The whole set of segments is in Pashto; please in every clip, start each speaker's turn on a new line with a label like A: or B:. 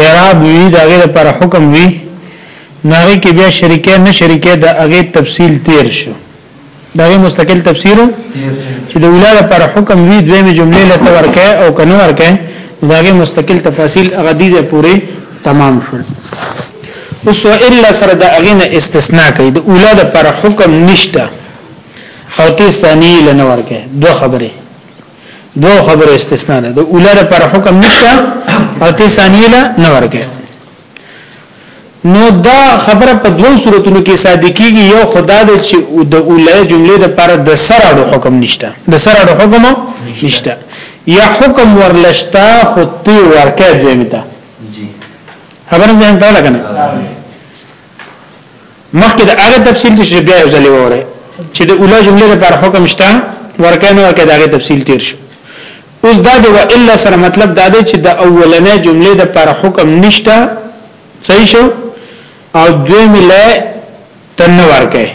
A: اعراب وی دا غیر پر حکم وی ناغي کې بیا شریکه نه شریکه د هغه تفصیل تیر شو دا غي مستقل تفسیر چې د ولاده پر حکم وی دویمه جمله لته ورکه او کنه ورکه دا غي مستقل تفاصیل هغه دي چې پوره تمام شول اوس الا سره د اغینه استثناء کوي د اوله د پر حکم نشته او ته ثانی لنور کې دوه خبره دوه خبره استثناء ده د اوله لپاره حکم نشته او ته ثانیه لا نه ورکه نو دا خبره په دوو صورتونو کې صادقيږي یو خدا د چې د اوله جملې لپاره د سره حکم نشته د سره حکم نشته یا حکم ورلشتا خو تی ورکه دوی
B: متا
A: خبرم ځان ته لګنه مخکې د هغه تفصیل دي چې بیا یو ځلې وره چې د اوله جمله لپاره حکم شته ورکه نه ورکه داغه تفصیل تیر شو اوس دا د والا سره مطلب دا دی چې د اولنې جمله لپاره حکم نشته صحیح شو او دوی مله تنه ورکه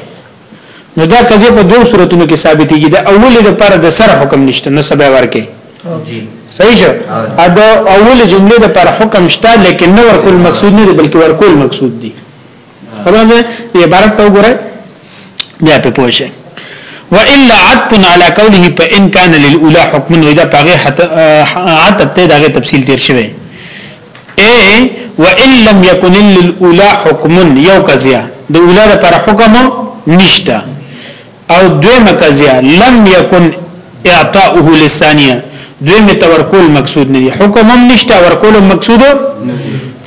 A: نو دا قضیه په دوه صورتونو کې ثابتېږي د اولې لپاره د سر حکم نشته نو سبا ورکه صحیح شو دا اولې جمله د پر حکم شته لیکن نو ورکول مقصود نه دی بلکې ورکول مقصود دی خبره دې عبارت ته وګوره بیا په پوښه والا عطف على قوله فان كان للاولى حكم اذا طغى عطف ته دغه تفصیل تیر شوی اي و ان لم يكن للاولى حكم یو قضیه د اولا لپاره حکم نشته او دویمه قضیه لم يكن اعطاؤه للثانيه دویمه تورکول مقصود نه دی حکم هم نشته ورکول مقصود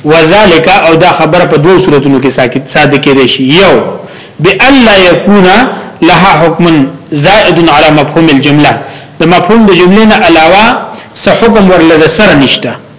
A: وذالک او دا خبره په دوه صورتونو کې ساکت ساده کېدې شي یو بالا يكون لها حکم زائد على مفهوم الجمله د مفهوم د جملې نه علاوه څه حکم ورلره سره نشته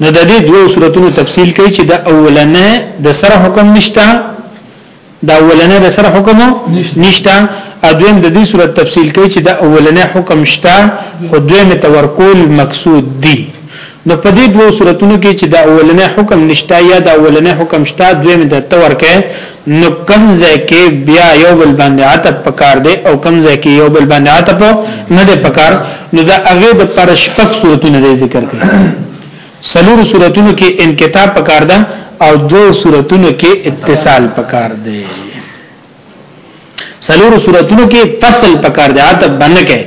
A: نو د دې دوه صورتونو تفصیل کوي چې د اولنې د سره حکم نشته د اولنې د سره حکم نشته اذن د دې صورت تفصیل کوي چې د اولنې حکم شته خو دوی متورکول مقصود دي نو په دې دوه صورتونو کې چې د اولنې حکم نشته یا د اولنې حکم شته دوی متورکه نو کوم ځای کې بیا یو بل باندې عتب پکار دی او کوم ځای کې یو بل باندې عتب نه دی پکار نو دا هغه د پر شپږ صورتونه دی ذکر کړي سلور صورتونو کې انکتاب پکار ده او دو صورتونو کې اتصال پکار دی سلور صورتونو کې فصل پکار دی عتب باندې کې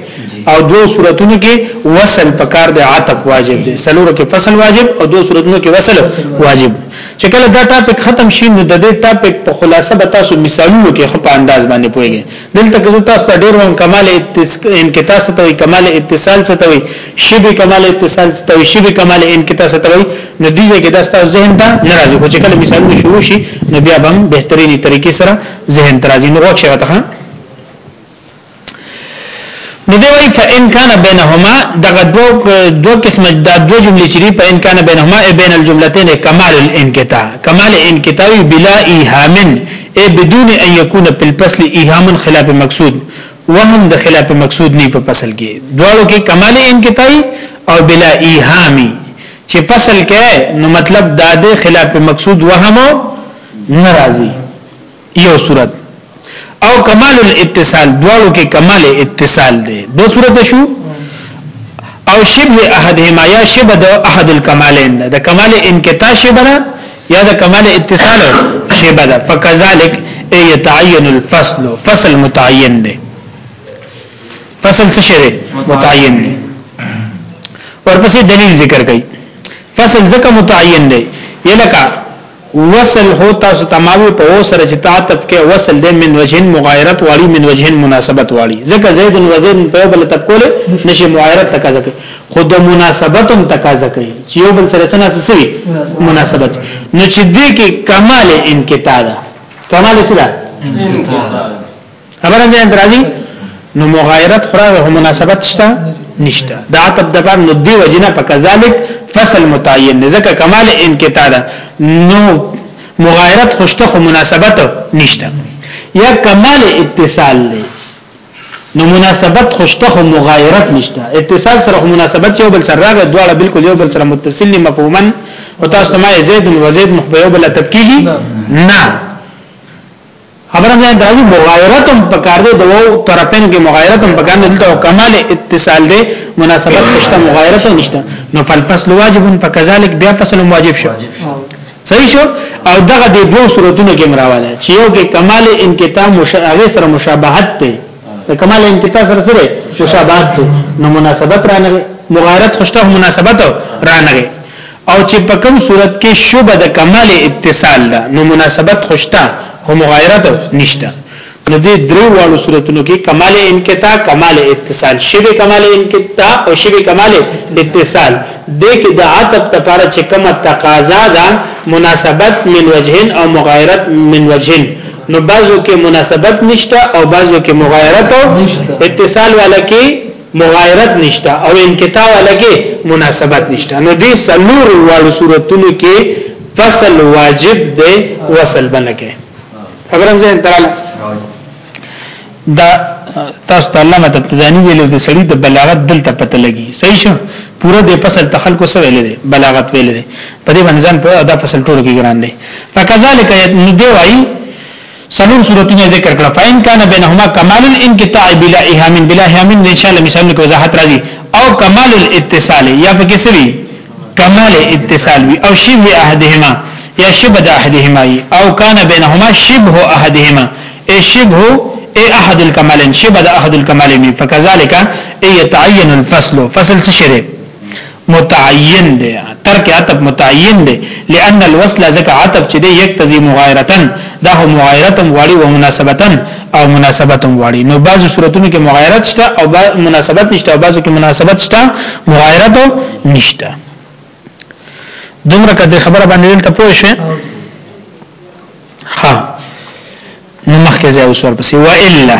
A: او دو صورتونو کې وصل پکار دی عتب واجب دی سلور کې فصل واجب او دو صورتونو کې وصل واجب چې کله دا ټاپک ختم شي نو د دې ټاپک په خلاصه به تاسو مثالونو کې خو په انداز باندې پويږئ دلته که تاسو ته ډېر وم کمال انقطاع ستوي کمال اتصال ستوي شبه کمال اتصال ستوي شبه کمال انقطاع ستوي نو دې کې دا تاسو ذهن ته ناراضي خو چې کله مثالونه شروع شي نو بیا به بهتريني طریقې سره ذهن ترازی نو غوښه وته نو دی وای فإن کان بینهما دغه دو دو قسم دا دو جملې چې په ان کان بینهما ای بین الجملتين کمال الانقطاع کمال الانقطاع بلا ایهام ای بدون ان یکون په الفصل ایهام خلاف مقصود وهم د خلاف مقصود نه په فصل کې دواړو کې کمال انقطاع او بلا ایهامی چې فصل کې نو مطلب دا د خلاف مقصود وهم ناراضي یو صورت او کمال الاتصال دوالو کې کمال اتصال دی دو صورت شو او شبه احدهما یا شبه د احد الکمالین د کمال انقطاع شبه یا د کمال اتصال شبه ده فکذالک یتعین الفصل فصل متعین دی فصل څه شری متعین دی ورپسې دلیل ذکر کړي فصل ځکه متعین دی یلکه وصل هو تاسو تماوی په او سره چې تعتب کې وصل دی من وجهن مغایرت والی من وجهن مناسبت والی ځکه زید و زید په بل تب کوله نشي مغایرت تقاضا کوي خود مناسبت هم تقاضا کوي چې یو بل سره سنا سوي مناسبت نو چې دې کې کمال انقطاع ده کمال سره خبره دې درازي نو مغایرت خراغه هم مناسبت شته نشته دا عتب د باب نو دی وجنه فکذالک فصل متعین ځکه کمال انقطاع ده نو مغایرت خوشته خو مناسبت نشته یا کمال اتصال دی نو مناسبت خوشته خو مغایرت نشته اتصال سره خو مناسبت یو بل سره راغی دواړه بالکل یو بل سره متصل نه مفهوما او تاسو ته ما زید و زید مخبیو بل تبکیږي نه خبره ده دازي مغایرت هم پکار دی دوو طرفین کې مغایرت هم پکار نه دلته کمال اتصال دی مناسبت نشته مغایرت نشته نو فالفصل واجب فكذلك بیا فصل واجب شو صحیح شو او دغه د دوه صورتونو کې مراواله چې یو کې کمال انقطاع مشابهت سره مشابهت دی د کمال انقطاع سره سره مشابهت دی نو مناسبت رانغه مغایرت خوشته مناسبت رانغه او چې په کوم صورت کې شبه د کمال اتصال ده نو مناسبت خوشته او مغایرت نشته نو دې درو والو صورتونو کې کمال انقطاع کمال اتصال شبه کمال انقطاع او شبه کمال اتصال دې کې د عتب لپاره چې کومه تقاضا ده مناسبت من وجهن او مغایرت من وجهن نو بعضو کې مناسبت نشته او بعضو کې مغایرت او اتصال والا کې مغایرت نشته او انقطاع لګي مناسبت نشته نو دې سلور واړو صورتونو کې فصل واجب دی وصل بنکه خبرم زه انتراله دا تاسو ته علامه تبتزانی ویلو د سړي د بلاغت دلته پته لګي صحیح شو پوره د فصل تخلق سره ویل دي بلاغت ویل دي په دې باندې ځان په دا فصل ټول کې ګران دي فکذالک نو دی وایي څلور صورتونه ذکر کړه فین کان بینهما کمال الانقطاع بلا ایهام بلا ایهام ان شاء الله مثالونه کې وضاحت راځي او کمال الاتصال یا پکې سوي کمال اتصال وی او شبه احدهما یا شبه احدهما او کان بینهما شبه احدهما ای شبه ای احد الکمالین شبه احد الکمالین فكذلك ای يتعين الفصل فصل څه شری متعین دی ترک عطف متعین دی لئن الوصل ذکا عطف چې دی یک تزي مغایرتن دا هو مغایرتم غواړي او مناسبتن او مناسبتم غواړي نو بعضو صورتونو کې مغایرت شته او مناسبت نشته او بعضو کې مناسبت شته مغایرت نشته دومره کده خبره باندې دلته پوه شئ ها نو مخکې ځای اوس ورپسې والا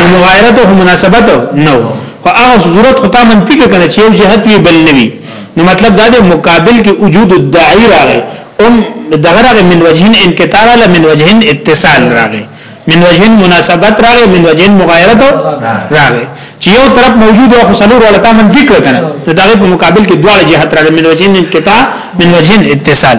A: نو مغایرت او مناسبت نه وو خو هغه صورت خو تا منفي کنه چې یو جهت وی بل نه وی نو مطلب دا دی مقابل کې وجود الداعی راغی ام دغه راغی من وجهن انکتار له من وجهن اتصال راغی من وجهن مناسبت راغی من وجهن مغایرت راغی چې یو طرف موجود او خسلور ولا تا منفي کنه نو دغه په مقابل کې دواړه جهت راغی من وجهن انکتار من وجهن اتصال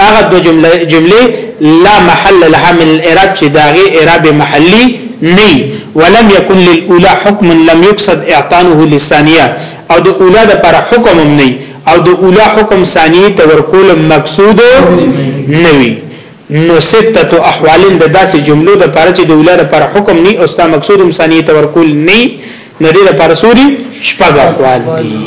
A: هغه دو جمله جمله لا محل لها من الاعراب چې داغه اعراب محلی نه ولم يكن للاولى حكم لم يقصد اعطانه للثانيه او د اولا د پر حکم هم نه او د اولا حکم ثانیه ته ورکول مقصود نه وي نو سته احوال د داسې جملو د پر چې د اولا د پر حکم نه او ستا مقصود هم ثانیه ته ورکول نه نه دې د پر سوري شپږ احوال دي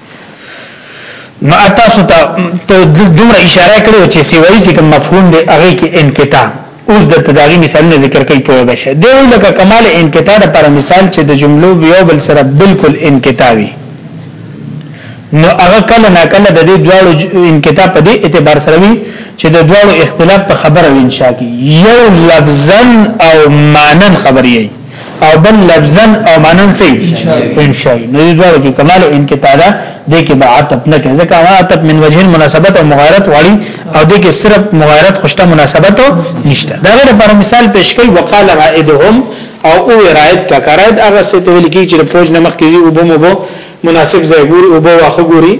A: نو تاسو ته دومره اشاره کړو چې سیوای چې کوم مفهوم دی هغه کې انقطاع اوس د تداغي مثالونه ذکر کوي په بشه دی لکه کمال انقطاع لپاره مثال چې د جملو یو بل سره بالکل انقطاع وي نو هغه کله نا کله د دې دواړو انقطاع په دې اعتبار سره وي چې د دواړو اختلاف په خبره وي انشاء کې یو لفظا او معنا خبري او بل لفظا او معنا سي انشاء نو دې دوه کې کمال انقطاع ده دې کې به عتب نه کوي ځکه هغه عتب من وجه مناسبت او مغایرت واړي او دې کې صرف مغایرت خوشته مناسبت نشته دا غیر پر مثال پیش کوي وقال رائدهم او او رائد کا کرائد هغه څه ته ویل کی چې پوج نمخ کیږي او بو مو مناسب ځای ګوري او بو واخه ګوري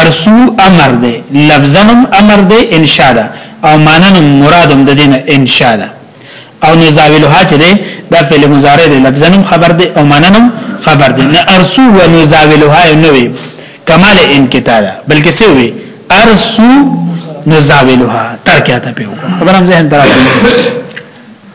A: ارسو امر دی لفظا هم امر دی انشاء ده او معنی هم مراد هم د دې نه انشاء ده او نزاولها چې ده دا فعل مضارع دی لفظا هم خبر دی او معنی هم خبر دی نه ارسو و نزاولها نه وي کمال انقطاع ده بلکې څه وي ارسو نزاولها ترکه ته پیو خبرم ذهن درا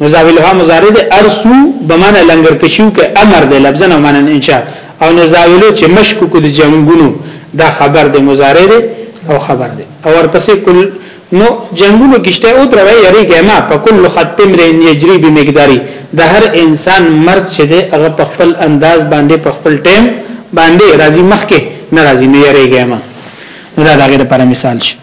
A: مضاف له مضارع د ارسو بمانه لنګر کشیو کې امر دی لفظا او معنا انشاء او نزاولو چې مشکوک د جنگونو دا خبر دی مضارع دی او خبر دی او ورپسې کل نو جنگونو کشته او دروي یری ګما په کل خط مرین یجری بمقداری د هر انسان مرګ چې دی هغه په خپل انداز باندې په خپل ټیم باندې راضی مخکې ناراضی نه یری ګما دا دغه لپاره مثال شي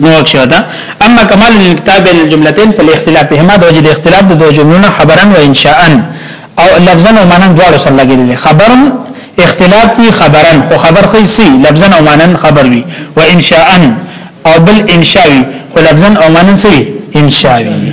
A: نو اکشه ده اما کمال الكتاب بین الجملتين فالاختلافهما د وجه د اختلاف د دوه جملونو خبرن و انشاء او لفظا او معنا دواړو سره لګیدل خبرن اختلاف وی خبرن خو خبر خې سي لفظا او معنا خبر وی و انشاء او بل انشاء وی خو لفظا او معنا سي انشاء وی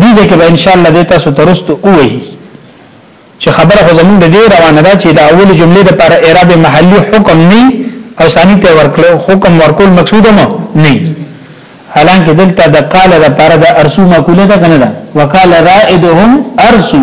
A: دې ځکه به ان شاء الله دې تاسو ترستو وایي چې خبره خو زمونږ دې روانه ده چې د اول جملې لپاره اعراب محلي حکم نه او ثاني ته ورکلو حکم ورکول مقصود مو نه حالانکه دلته د قال لپاره د ارسو مقوله ده کنه ده وقال رائدهم ارسو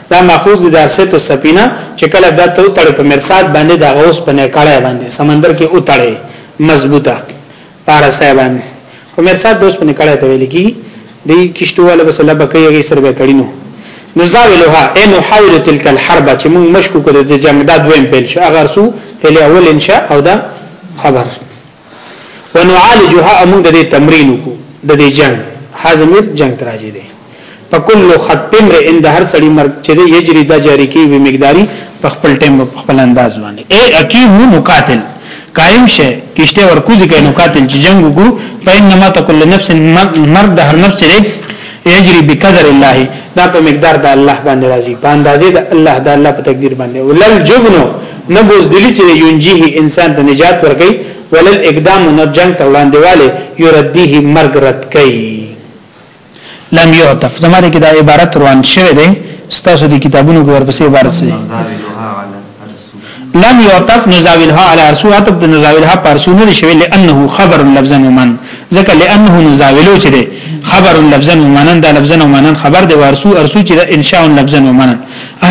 A: دا ماخوذ د دارسیت السفینه چې کله دا ته وتړې په مرصاد باندې دا غوس په نه کړه باندې سمندر کې وتړې مضبوطه پارسه باندې په مرصاد دوس په نه کړه ته ویل کی دی کشتو ولا بس الله بکیږي سر به تړینو نزاولها اي نحاول تلك الحرب چې موږ مشکو کړو د جنگ دا دویم پیل شو اگر سو پیل اول انشاء او دا خبر ونعالجها امون د دې تمرین کو د دې جنگ حازمیر جنگ تراجی دی په کل خط امرئ ان د هر سړی مرګ چې دی یجری د جاری کی وی مقداری په خپل ټیم په خپل انداز باندې اے اکیم مقاتل قائم شه کشته ورکوځي کینو قاتل چې جنگ وکړو په انما تکل نفس مرد هر نفس دی یجری بقدر الله دا په مقدار د الله باندې راځي په اندازې د الله د الله په تقدیر باندې ولل جبنو نه بوزدلی چې ينجيه انسان ته نجات ورکي ولل اقدام نه جنگ ته وړاندې والے يرديه مرګ رد کوي لم يعتف زماره کې دا عبارت روان شوه دی ستاسو د کتابونو کې ورپسې عبارت سره لم يعطف نزاولها على ارسو عطف د نزاولها پارسو نه شوی لانه خبر لفظا ومن ځکه لانه نزاولو چې ده خبر لفظا ومن دا لفظا ومن خبر دی ورسو ارسو چې ده انشاء لفظا ومن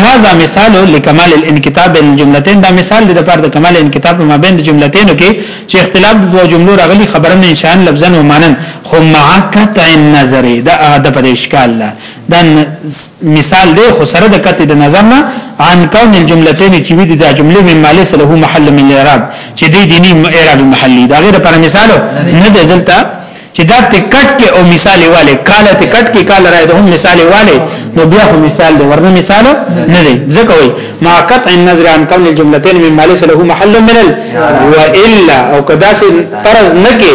A: هاذا مثال لكمال الانكتاب بين الجملتين دا مثال د پر د کمال انکتاب ما بین جملتين کې چې اختلاف د دوه جملو راغلي خبرن انشاء لفظا ومن خو مع قطع النظر دا د پر اشکال دا مثال دی خو سره د کته د نظر نه عن کون الجملتين چې وی د جملې من مال سره هو محل من الاعراب چې دی دینی اعراب محلی دا غیر پر مثال نه دی دلته چې دا تکټ کې او مثال والے کاله تکټ کې کال راي د هم مثال والے نو بیا هم مثال دی ورنه مثال نه دی ځکه وای ما قطع النظر عن كون الجملتين مما ليس له محل من ال والا او کدا سي طرز نه کې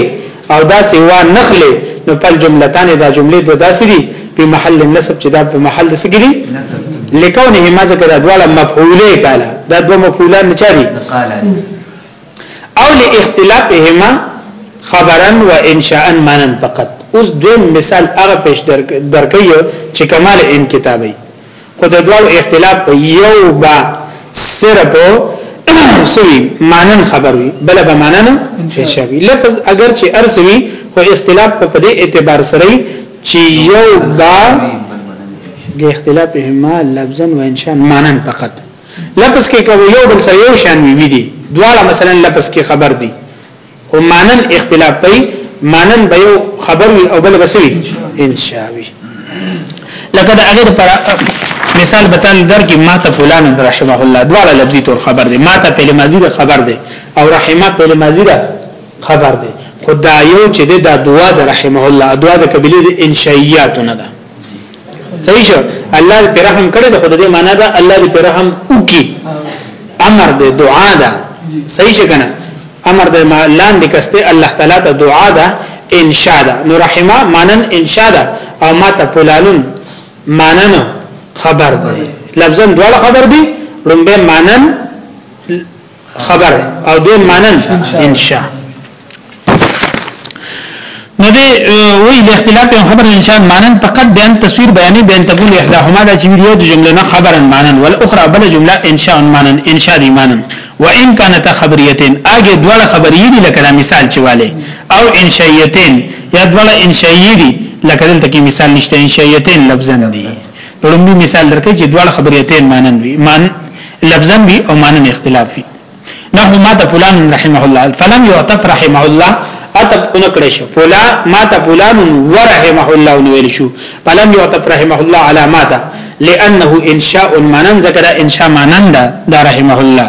A: او دا سوا نخله نو پل جملتان دا جمله دو داسې دي په محل النصب چې دا په محل د سګي دي لکونه ما ذکر ادواله مفعوله کاله دا دو مفعولان نه چاري او لاختلافهما خبرا و انشاء مانن فقط اوس دویم مثال هغه پیش درکې چې کمال ان کتابي خو د دوړو اختلاف په یو با صرف سوی مانن خبر وي بل به مانن شوی لفظ اگر چې ارسوي خو اختلاف په دې اعتبار سره چې یو با د اختلاف هما لفظا و انشاء مانن فقط لفظ کې کوي یو بل سره یو شان وي دي دواړه مثلا لفظ کې خبر دي خو مانن اختلاف پي مانن به یو خبر وي او بل بسوي ان شاء الله لکه دا هغه پر مثال بتان در کې ما ته فلان رحمه الله دواړه لفظي تور خبر دي ما ته په ماضي ده خبر دي او رحمه په ماضي ده خبر دي خدایو چې دا دعا د رحمه الله دعا د قبلي انشائیات نه ده صحیح شو الله دې رحم کړي د خود دې معنا دا الله دې رحم وکي امر دې دعا ده صحیح شکنه امر دې لاندې کسته الله تعالی ته دعا ده انشاء ده نو رحمه مانن انشاء ده او ما ته فلانون مانن خبر ده لفظن دواړه خبر دي لومبه مانن خبر او دویم معنی انشاء نو دی وی د اختلاف یو خبر انشاء معنی فقط بیان تصویر بیانې بیان تقول احداهما د چویو د جمله نه خبرن معنی ول اخرى بل جمله انشاء معنی انشاء دی معنی وان كانت خبريتين اګه دواړه خبرې دي لکه مثال چواله او انشائیتين یا دواړه انشائیه دي لکه دلته کې مثال نشته انشائیتين لفظن دي په لومړي مثال درکې چې دواړه خبريتين مانن وي مان لفظا وي او مانن اختلاف وي نحو ما ته فلان رحمه الله فلم يعتف رحمه الله اتب اون کړی شو فلا ما ته فلان ورحمه الله ویل شو فلم يعتف رحمه الله على ما ته لانه انشاء مانن ذکر انشاء مانن دا رحمه الله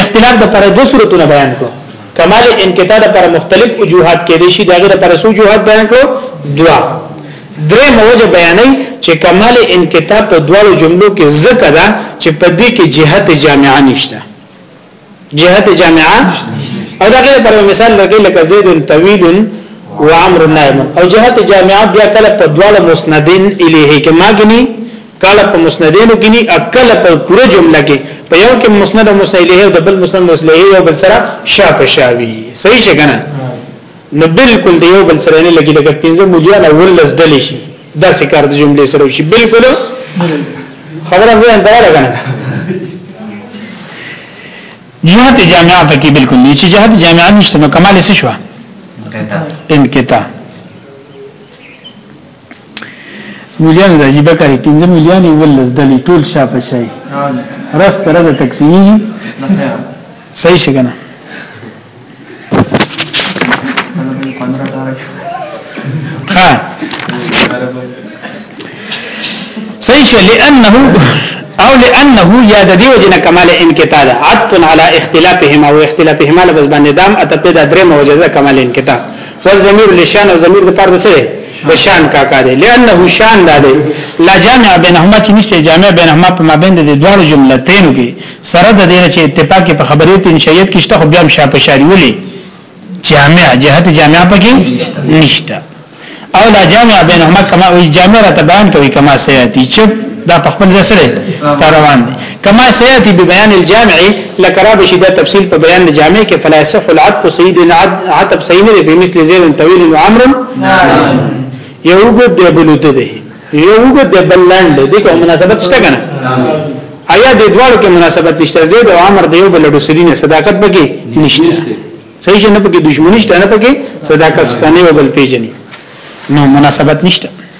A: اختلاف د پر دوه صورتونه بیان کړو کمال انقطاع د پر مختلف وجوهات کې دي شي دغه پر سو وجوهات بیان کړو دوا درې موجه بیانې چې کمال انقطاع په دوه جملو کې ذکر ده چې په دې کې جهت جامعه نشته جهت جامعه او دغه پر مثال لګي لکه زید طویل و عمرو نائم او جهت جامعه بیا کله په دوه مسندین الیه کې ماګنی کله په مسندینو کې نه اکل په پوره جمله کې په یو کې مسند او مسند له د بل مسند او له یو بل سره شاپ شاوي صحیح څنګه نو بالکل د یو بل سره نه لګي لکه پنځه مليون او ولس دلی شي دا سکار د جملې سره شي بالکل خبره مې انده لګنه جهاد جامعه پکې بالکل نه چې جهاد جامعه نشته نو کمال څه شو انکتا مليان د عجیب کاری پنځه مليان ولز دلی ټول شا په شای رس پر د تقسیمی صحیح شګنه ها صحیح شه لانه او لانه یا د دیو جن کمال انقطاع عطف على اختلافهما او اختلافهما لبس باندې دام اتپه د درې موجوده کمال انقطاع والضمير لشان او ضمير د پاره د څه دی د شان کاکا دی لانه شان دا دی لا جامع بینهما چې نشته جامع بینهما په مابین د دوه جملتين کې سره د دې چې اتفاق په خبرې تنشیت کې شته خو بیا هم شاپه شاری ولي جامع جهت جامع پکې نشته او لا جامع بینهما کما وی جامع را تبان کوي کما سياتي چې دا په خپل ځای سره روان دي کما سياتي ببيان الجامع لکرا بشي دا تفصيل په بیان د جامع کې فلا يصح العطف سيد عطف سيد نه په مثل زيد طويل وعمر یو وګد دی بلوته دی یو وګد دی بلند دی کوم مناسبت شته کنه آیا د دوړو کې مناسبت نشته زید او عمر دیو بل د سدین صداقت پکې نشته صحیح شنه پکې دښمنی شته نه پکې صداقت ستنه وبل پیژني نو مناسبت نشته